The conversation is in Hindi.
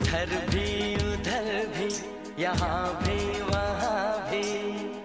इधर भी उधर भी यहाँ भी वहाँ भी।